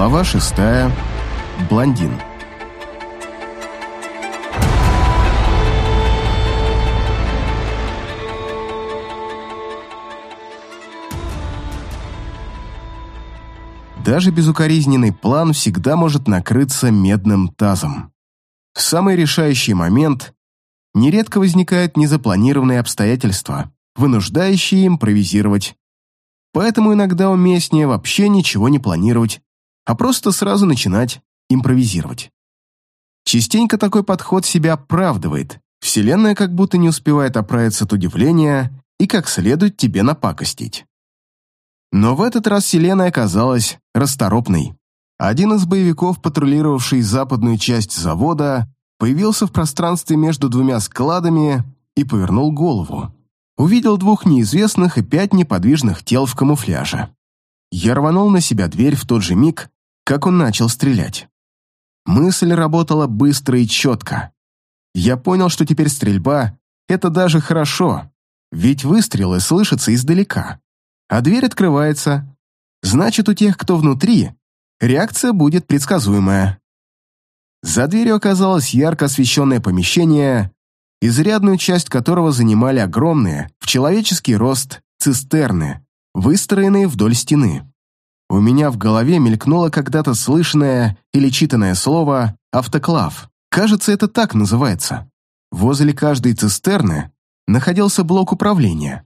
Глава шестая. Блондин. Даже безукоризненный план всегда может накрыться медным тазом. В самый решающий момент нередко возникают незапланированные обстоятельства, вынуждающие импровизировать. Поэтому иногда уместнее вообще ничего не планировать, а просто сразу начинать импровизировать. Частенько такой подход себя оправдывает. Вселенная как будто не успевает оправиться от удивления и как следует тебе напакостить. Но в этот раз Вселенная оказалась расторопной. Один из боевиков, патрулировавший западную часть завода, появился в пространстве между двумя складами и повернул голову. Увидел двух неизвестных и пять неподвижных тел в камуфляже. Я рванул на себя дверь в тот же миг, как он начал стрелять. Мысль работала быстро и четко. Я понял, что теперь стрельба — это даже хорошо, ведь выстрелы слышатся издалека а дверь открывается. Значит, у тех, кто внутри, реакция будет предсказуемая. За дверью оказалось ярко освещенное помещение, изрядную часть которого занимали огромные, в человеческий рост, цистерны, выстроенные вдоль стены. У меня в голове мелькнуло когда-то слышанное или читанное слово «автоклав». Кажется, это так называется. Возле каждой цистерны находился блок управления.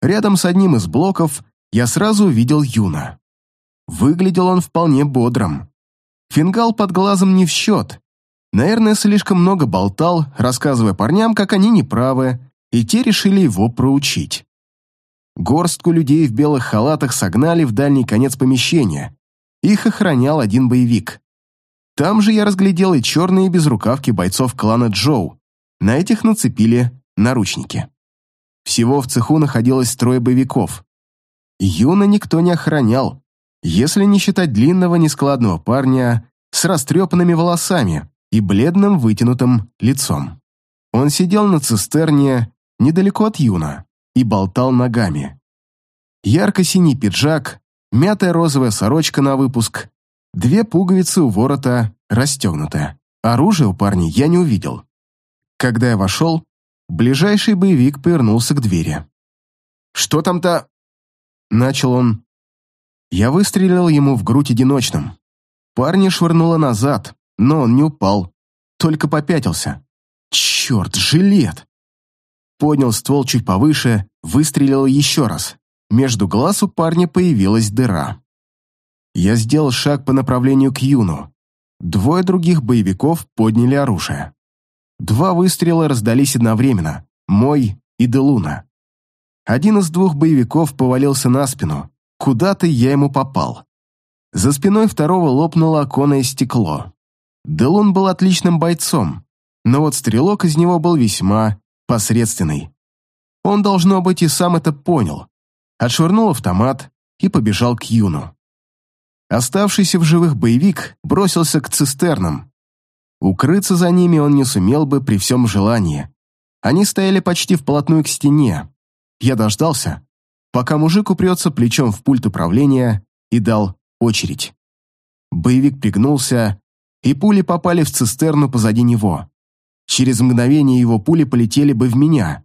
Рядом с одним из блоков я сразу увидел Юна. Выглядел он вполне бодрым. Фингал под глазом не в счет. Наверное, слишком много болтал, рассказывая парням, как они неправы, и те решили его проучить. Горстку людей в белых халатах согнали в дальний конец помещения. Их охранял один боевик. Там же я разглядел и черные безрукавки бойцов клана Джоу. На этих нацепили наручники. Всего в цеху находилось трое боевиков. Юна никто не охранял, если не считать длинного нескладного парня с растрепанными волосами и бледным вытянутым лицом. Он сидел на цистерне недалеко от Юна и болтал ногами. Ярко-синий пиджак, мятая розовая сорочка на выпуск, две пуговицы у ворота расстегнуты. Оружия у парня я не увидел. Когда я вошел, Ближайший боевик повернулся к двери. «Что там-то?» Начал он. Я выстрелил ему в грудь одиночным. Парня швырнуло назад, но он не упал, только попятился. «Черт, жилет!» Поднял ствол чуть повыше, выстрелил еще раз. Между глаз у парня появилась дыра. Я сделал шаг по направлению к Юну. Двое других боевиков подняли оружие. Два выстрела раздались одновременно, мой и Делуна. Один из двух боевиков повалился на спину. Куда-то я ему попал. За спиной второго лопнуло оконное стекло. Делун был отличным бойцом, но вот стрелок из него был весьма посредственный. Он, должно быть, и сам это понял. Отшвырнул автомат и побежал к Юну. Оставшийся в живых боевик бросился к цистернам, Укрыться за ними он не сумел бы при всем желании. Они стояли почти вплотную к стене. Я дождался, пока мужик упрется плечом в пульт управления и дал очередь. Боевик пригнулся, и пули попали в цистерну позади него. Через мгновение его пули полетели бы в меня.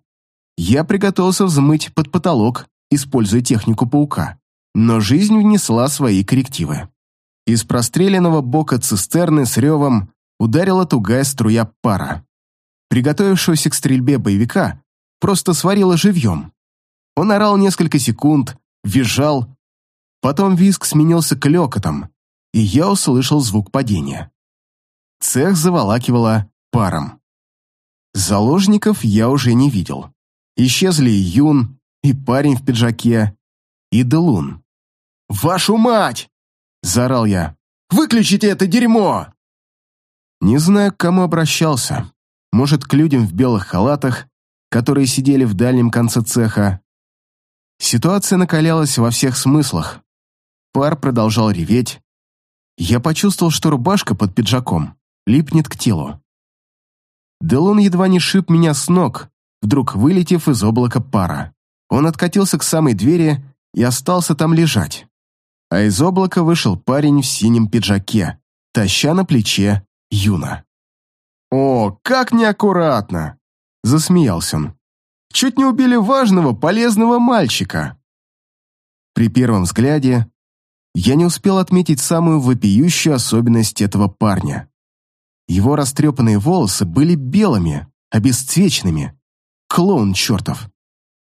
Я приготовился взмыть под потолок, используя технику паука. Но жизнь внесла свои коррективы. Из простреленного бока цистерны с ревом ударила тугая струя пара. Приготовившегося к стрельбе боевика просто сварила живьем. Он орал несколько секунд, визжал, потом визг сменился клёкотом, и я услышал звук падения. Цех заволакивало паром. Заложников я уже не видел. Исчезли и Юн, и парень в пиджаке, и Делун. «Вашу мать!» – заорал я. «Выключите это дерьмо!» Не знаю, к кому обращался. Может, к людям в белых халатах, которые сидели в дальнем конце цеха. Ситуация накалялась во всех смыслах. Пар продолжал реветь. Я почувствовал, что рубашка под пиджаком липнет к телу. Делон едва не шиб меня с ног, вдруг вылетев из облака пара. Он откатился к самой двери и остался там лежать. а из облака вышел парень в синем пиджаке, таща на плече Юна. «О, как неаккуратно!» — засмеялся он. «Чуть не убили важного, полезного мальчика!» При первом взгляде я не успел отметить самую вопиющую особенность этого парня. Его растрепанные волосы были белыми, обесцвеченными. Клоун чертов.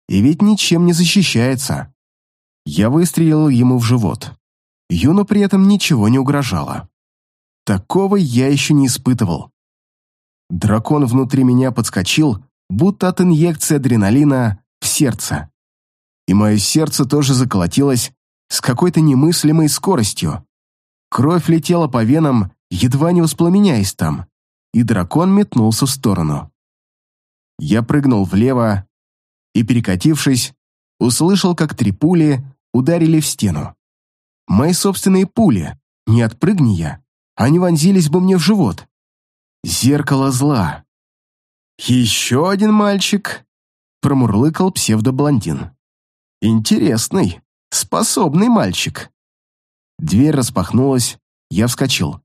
И ведь ничем не защищается. Я выстрелил ему в живот. Юну при этом ничего не угрожало. Такого я еще не испытывал. Дракон внутри меня подскочил, будто от инъекции адреналина в сердце. И мое сердце тоже заколотилось с какой-то немыслимой скоростью. Кровь летела по венам, едва не воспламеняясь там, и дракон метнулся в сторону. Я прыгнул влево и, перекатившись, услышал, как три пули ударили в стену. Мои собственные пули, не отпрыгни я, они вонзились бы мне в живот. Зеркало зла. «Еще один мальчик», — промурлыкал псевдоблондин. «Интересный, способный мальчик». Дверь распахнулась, я вскочил.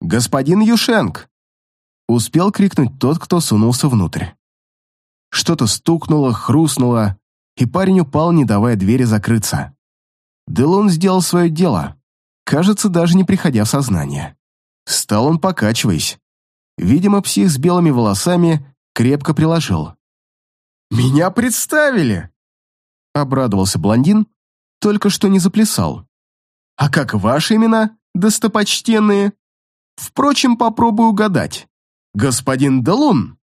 «Господин Юшенк!» Успел крикнуть тот, кто сунулся внутрь. Что-то стукнуло, хрустнуло, и парень упал, не давая двери закрыться. Делон сделал свое дело, кажется, даже не приходя в сознание. Стал он покачиваясь. Видимо, псих с белыми волосами крепко приложил. «Меня представили!» Обрадовался блондин, только что не заплясал. «А как ваши имена, достопочтенные?» «Впрочем, попробую угадать. Господин Делун,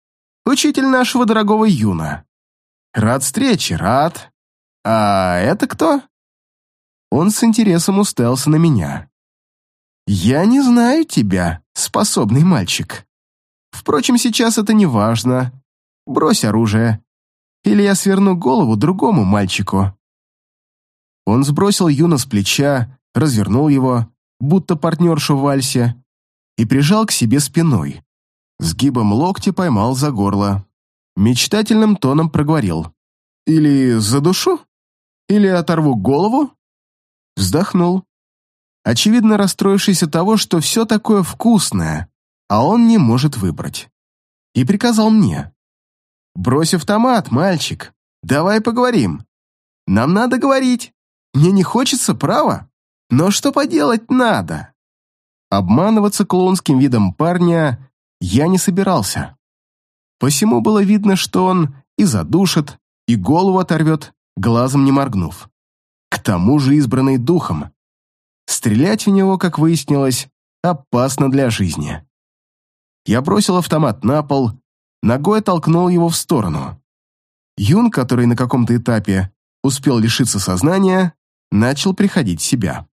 учитель нашего дорогого Юна. Рад встрече, рад. А это кто?» Он с интересом уставился на меня. «Я не знаю тебя, способный мальчик. Впрочем, сейчас это не важно. Брось оружие, или я сверну голову другому мальчику». Он сбросил Юна с плеча, развернул его, будто партнершу в вальсе, и прижал к себе спиной. Сгибом локти поймал за горло. Мечтательным тоном проговорил. «Или за душу? Или оторву голову?» Вздохнул, очевидно расстроившись от того, что все такое вкусное, а он не может выбрать. И приказал мне. «Брось автомат, мальчик, давай поговорим. Нам надо говорить. Мне не хочется, право, но что поделать надо?» Обманываться клоунским видом парня я не собирался. Посему было видно, что он и задушит, и голову оторвет, глазом не моргнув. К тому же избранный духом. Стрелять в него, как выяснилось, опасно для жизни. Я бросил автомат на пол, ногой толкнул его в сторону. Юн, который на каком-то этапе успел лишиться сознания, начал приходить в себя.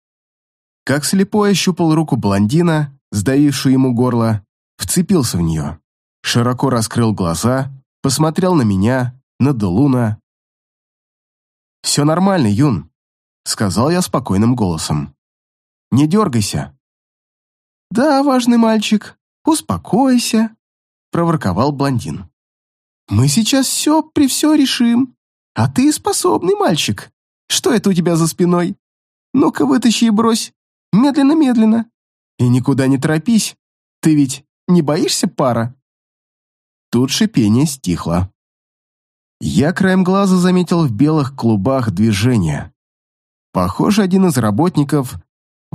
Как слепой ощупал руку блондина, сдавившую ему горло, вцепился в нее, широко раскрыл глаза, посмотрел на меня, на Делуна. «Все нормально, Юн», — сказал я спокойным голосом. Не дергайся». «Да, важный мальчик, успокойся», — проворковал блондин. «Мы сейчас все при все решим. А ты способный мальчик. Что это у тебя за спиной? Ну-ка вытащи и брось. Медленно-медленно. И никуда не торопись. Ты ведь не боишься пара?» Тут шипение стихло. Я краем глаза заметил в белых клубах движения. Похоже, один из работников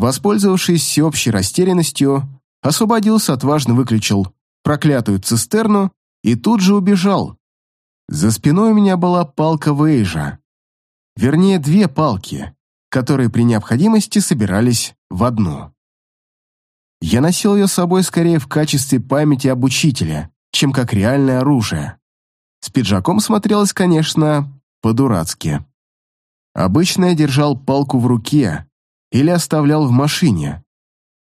Воспользовавшись всеобщей растерянностью, освободился, отважно выключил проклятую цистерну и тут же убежал. За спиной у меня была палка Вейжа. Вернее, две палки, которые при необходимости собирались в одну. Я носил ее с собой скорее в качестве памяти об учителе, чем как реальное оружие. С пиджаком смотрелось, конечно, по-дурацки. Обычно я держал палку в руке, или оставлял в машине.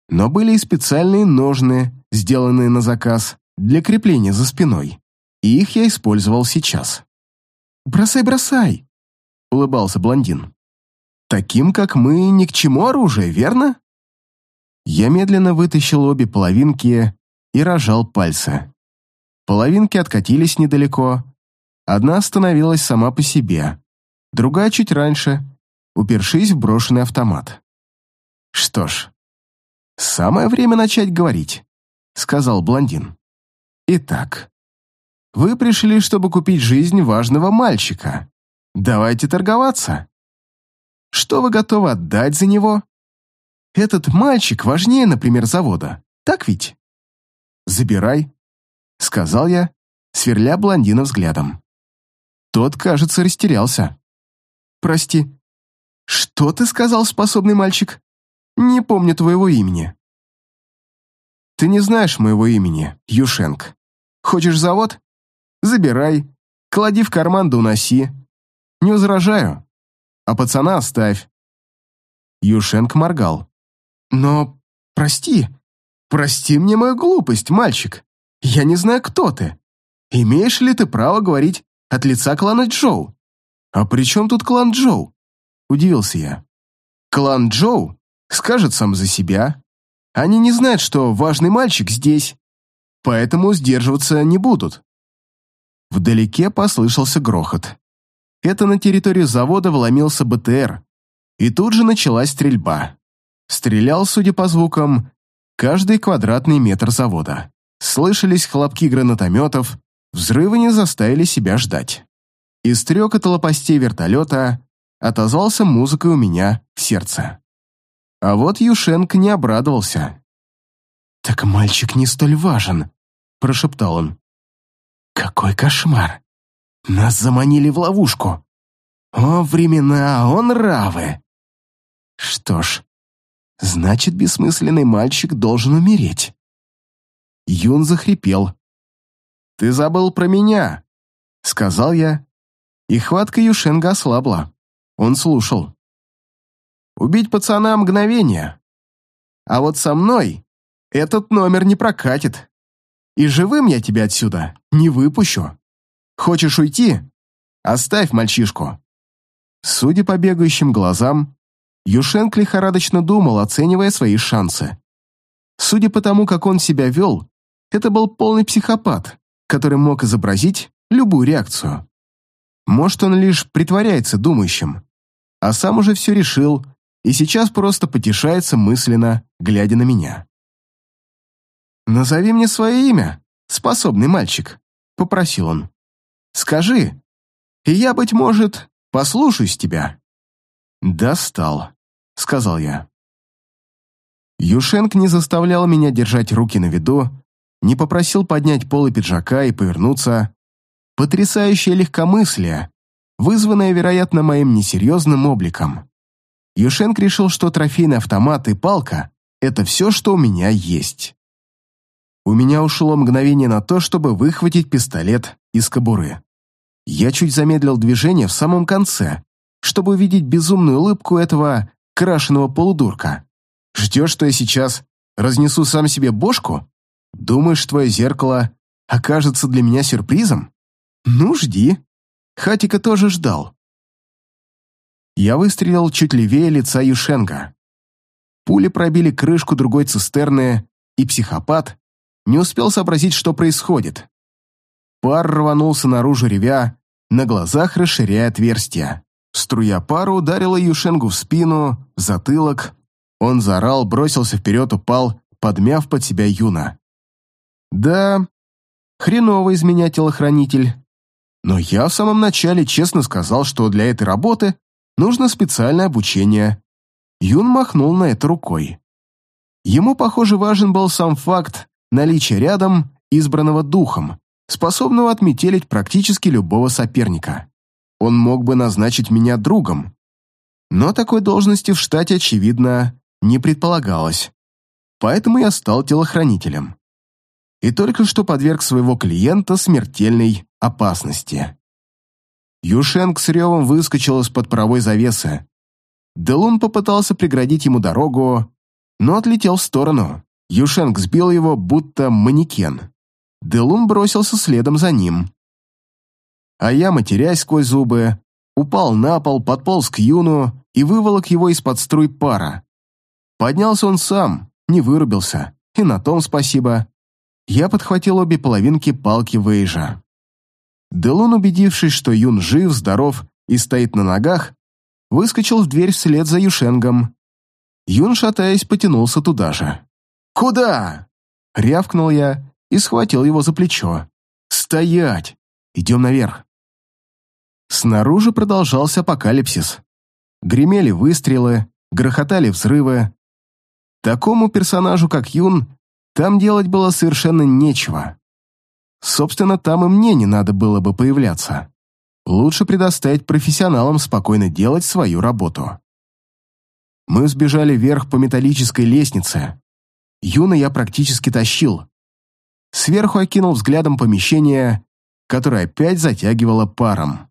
Но были и специальные ножны, сделанные на заказ, для крепления за спиной, и их я использовал сейчас. «Бросай, бросай!» — улыбался блондин. «Таким, как мы, ни к чему оружие, верно?» Я медленно вытащил обе половинки и рожал пальцы. Половинки откатились недалеко. Одна остановилась сама по себе, другая чуть раньше, упершись в брошенный автомат. «Что ж, самое время начать говорить», — сказал блондин. «Итак, вы пришли, чтобы купить жизнь важного мальчика. Давайте торговаться. Что вы готовы отдать за него? Этот мальчик важнее, например, завода. Так ведь? Забирай, сказал я, сверля блондина взглядом. Тот, кажется, растерялся. Прости. Что ты сказал, способный мальчик? Не помню твоего имени. Ты не знаешь моего имени, Юшенк. Хочешь завод? Забирай. Клади в карман да. Не возражаю. А пацана оставь. Юшенк моргал. Но, прости, прости мне мою глупость, мальчик. Я не знаю, кто ты. Имеешь ли ты право говорить от лица клана Джоу? А при чем тут клан Джоу? Удивился я. Клан Джоу скажет сам за себя. Они не знают, что важный мальчик здесь, поэтому сдерживаться не будут. Вдалеке послышался грохот. Это на территорию завода вломился БТР, и тут же началась стрельба. Стрелял, судя по звукам, каждый квадратный метр завода. Слышались хлопки гранатометов, взрывы не заставили себя ждать. Из трёкота лопастей вертолета отозвался музыкой у меня в сердце. А вот Юшенко не обрадовался. «Так мальчик не столь важен», — прошептал он. Какой кошмар! Нас заманили в ловушку. О, времена, о, нравы! Что ж, значит, бессмысленный мальчик должен умереть. Юн захрипел. «Ты забыл про меня», — сказал я, и хватка Юшенга ослабла. Он слушал. «Убить пацана мгновение. А вот со мной этот номер не прокатит. И живым я тебя отсюда не выпущу. Хочешь уйти? Оставь мальчишку». Судя по бегающим глазам, Юшенк лихорадочно думал, оценивая свои шансы. Судя по тому, как он себя вел, это был полный психопат, который мог изобразить любую реакцию. Может, он лишь притворяется думающим, а сам уже все решил и сейчас просто потешается мысленно, глядя на меня. «Назови мне свое имя, способный мальчик», — попросил он. «Скажи, и я, быть может, послушаюсь тебя». «Достал», — сказал я. Юшенк не заставлял меня держать руки на виду, не попросил поднять полы пиджака и повернуться. Потрясающее легкомыслие, вызванное, вероятно, моим несерьезным обликом. Юшенк решил, что трофейный автомат и палка — это все, что у меня есть. У меня ушло мгновение на то, чтобы выхватить пистолет из кобуры. Я чуть замедлил движение в самом конце, чтобы увидеть безумную улыбку этого крашеного полудурка. Ждешь, что я сейчас разнесу сам себе бошку? Думаешь, твое зеркало окажется для меня сюрпризом? Ну, жди. Хатика тоже ждал. Я выстрелил чуть левее лица Юшенга. Пули пробили крышку другой цистерны, и психопат, не успел сообразить, что происходит. Пар рванулся наружу ревя, на глазах расширяя отверстия. Струя пара ударила Юшенгу в спину, в затылок. Он заорал, бросился вперед, упал, подмяв под себя Юна. «Да, хреново из меня телохранитель. Но я в самом начале честно сказал, что для этой работы нужно специальное обучение». Юн махнул на это рукой. Ему, похоже, важен был сам факт наличие рядом избранного духом, способного отметелить практически любого соперника. Он мог бы назначить меня другом. Но такой должности в штате, очевидно, не предполагалось. Поэтому я стал телохранителем. И только что подверг своего клиента смертельной опасности. Юшенк с ревом выскочил из-под паровой завесы. Делун попытался преградить ему дорогу, но отлетел в сторону. Юшенк сбил его, будто манекен. Делун бросился следом за ним. А я, матерясь сквозь зубы, упал на пол, подполз к Юну и выволок его из-под струй пара. Поднялся он сам, не вырубился, и на том спасибо. Я подхватил обе половинки палки Вейжа. Делун, убедившись, что Юн жив, здоров и стоит на ногах, выскочил в дверь вслед за Юшенгом. Юн, шатаясь, потянулся туда же. «Куда?» — рявкнул я и схватил его за плечо. «Стоять! Идем наверх!» Снаружи продолжался апокалипсис. Гремели выстрелы, грохотали взрывы. Такому персонажу, как Юн, там делать было совершенно нечего. Собственно, там и мне не надо было бы появляться. Лучше предоставить профессионалам спокойно делать свою работу. Мы сбежали вверх по металлической лестнице. Юна я практически тащил. Сверху окинул взглядом помещение, которое опять затягивало паром.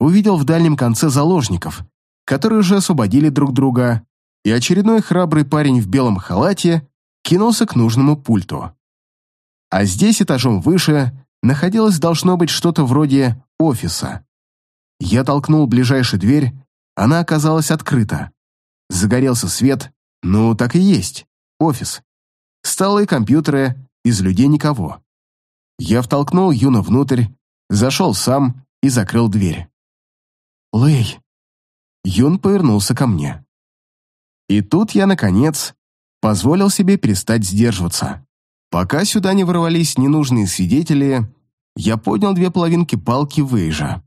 Увидел в дальнем конце заложников, которые уже освободили друг друга, и очередной храбрый парень в белом халате кинулся к нужному пульту. А здесь, этажом выше, находилось должно быть что-то вроде офиса. Я толкнул ближайшую дверь, она оказалась открыта. Загорелся свет, ну, так и есть, офис. Столы, компьютеры, из людей никого. Я втолкнул Юна внутрь, зашел сам и закрыл дверь. «Лэй!» Юн повернулся ко мне. И тут я, наконец, позволил себе перестать сдерживаться. Пока сюда не ворвались ненужные свидетели, я поднял две половинки палки Вейжа.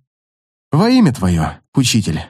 «Во имя твое, учитель!»